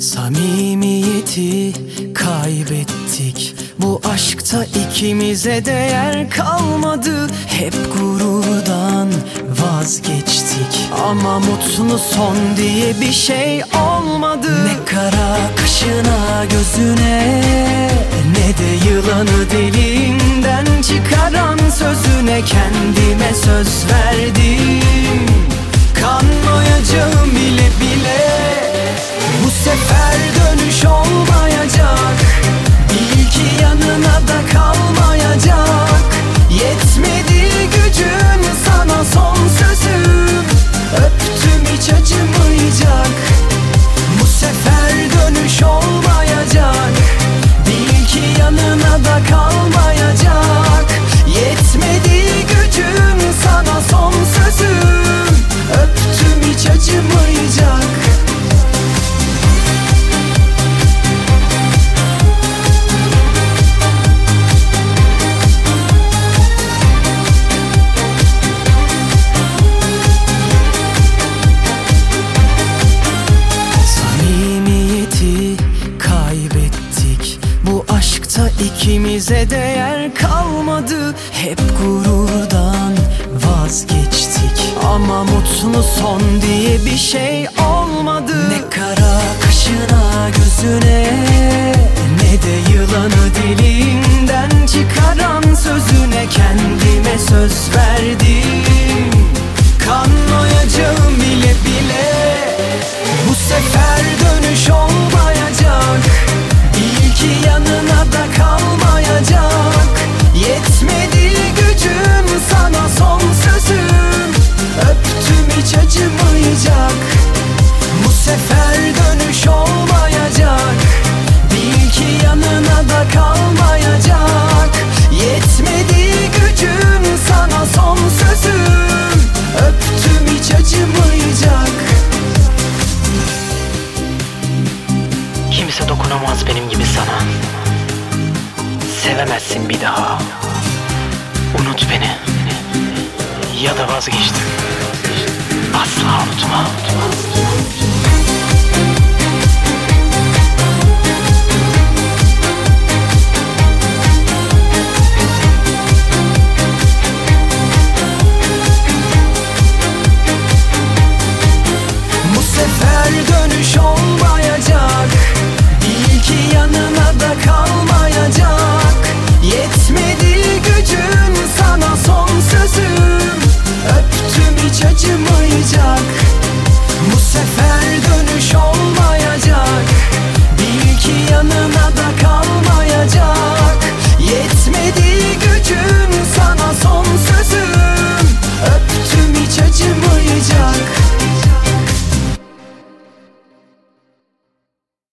Samimiyeti kaybettik. Bu aşkta ikimize değer kalmadı. Hep gururdan vazgeçtik. Ama mutlu son diye bir şey olmadı. Ne kara kaşına gözüne Ne de yılanı dilinden çıkaran sözüne Kendime söz verdim ikimize değer kalmadı Hep gururdan vazgeçtik. Ama mutlu son diye bir şey olmadı. Ne kara kaşına gözüne Ne de yılanı dilinden çıkaran sözüne Kendime söz verdim. Kanmayacağım bile bile. Bu sefer dönüş olmayacak Sevemezsin bir daha. Unut beni. Ya da vazgeçtim. Asla unutma Bu